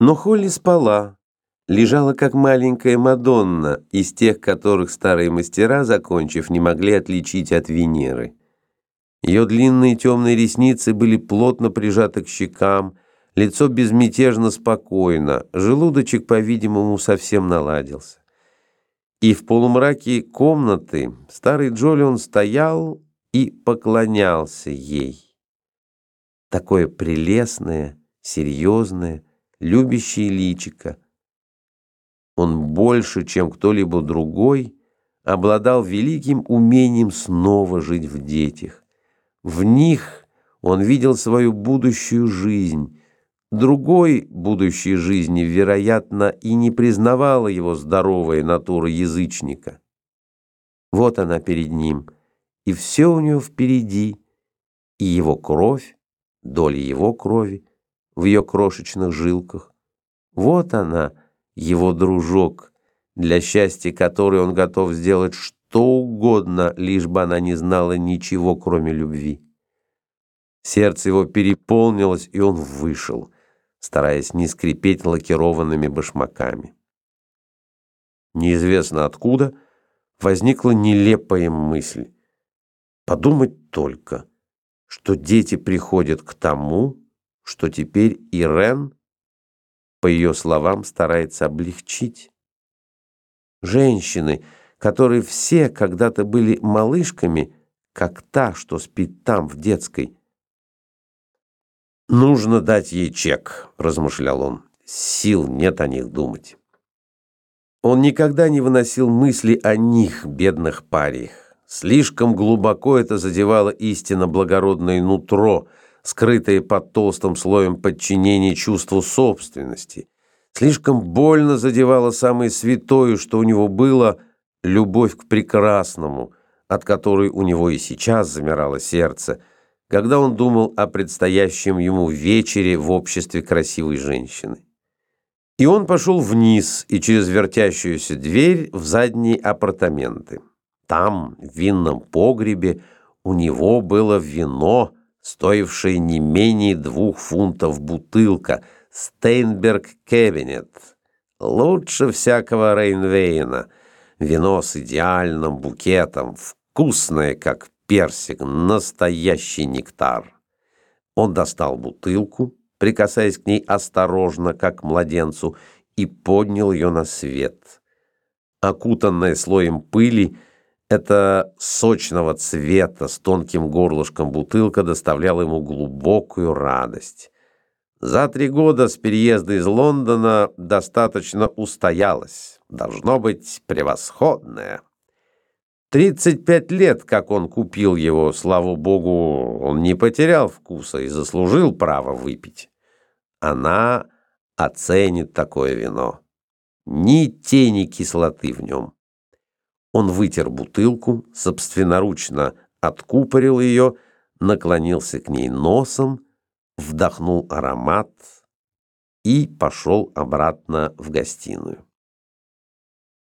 Но Холли спала, лежала как маленькая Мадонна, из тех, которых старые мастера, закончив, не могли отличить от Венеры. Ее длинные темные ресницы были плотно прижаты к щекам, лицо безмятежно спокойно, желудочек, по-видимому, совсем наладился. И в полумраке комнаты старый Джолион стоял и поклонялся ей. Такое прелестное, серьезное, любящее личико. Он больше, чем кто-либо другой, обладал великим умением снова жить в детях. В них он видел свою будущую жизнь. Другой будущей жизни, вероятно, и не признавала его здоровая натура язычника. Вот она перед ним, и все у него впереди, и его кровь, доля его крови в ее крошечных жилках. Вот она, его дружок, для счастья которой он готов сделать что угодно, лишь бы она не знала ничего, кроме любви. Сердце его переполнилось, и он вышел, стараясь не скрипеть лакированными башмаками. Неизвестно откуда возникла нелепая мысль. Подумать только, что дети приходят к тому, что теперь Ирен, по ее словам, старается облегчить. Женщины — которые все когда-то были малышками, как та, что спит там, в детской. «Нужно дать ей чек», — размышлял он. «Сил нет о них думать». Он никогда не выносил мысли о них, бедных париях. Слишком глубоко это задевало истинно благородное нутро, скрытое под толстым слоем подчинения чувству собственности. Слишком больно задевало самое святое, что у него было — любовь к прекрасному, от которой у него и сейчас замирало сердце, когда он думал о предстоящем ему вечере в обществе красивой женщины. И он пошел вниз и через вертящуюся дверь в задние апартаменты. Там, в винном погребе, у него было вино, стоившее не менее двух фунтов бутылка, Стейнберг Кабинет, лучше всякого Рейнвейна — Вино с идеальным букетом, вкусное, как персик, настоящий нектар. Он достал бутылку, прикасаясь к ней осторожно, как к младенцу, и поднял ее на свет. Окутанная слоем пыли, эта сочного цвета с тонким горлышком бутылка доставляла ему глубокую радость. За три года с переезда из Лондона достаточно устоялась. Должно быть превосходная. 35 лет, как он купил его, слава богу, он не потерял вкуса и заслужил право выпить. Она оценит такое вино. Ни тени кислоты в нем. Он вытер бутылку, собственноручно откупорил ее, наклонился к ней носом, вдохнул аромат и пошел обратно в гостиную.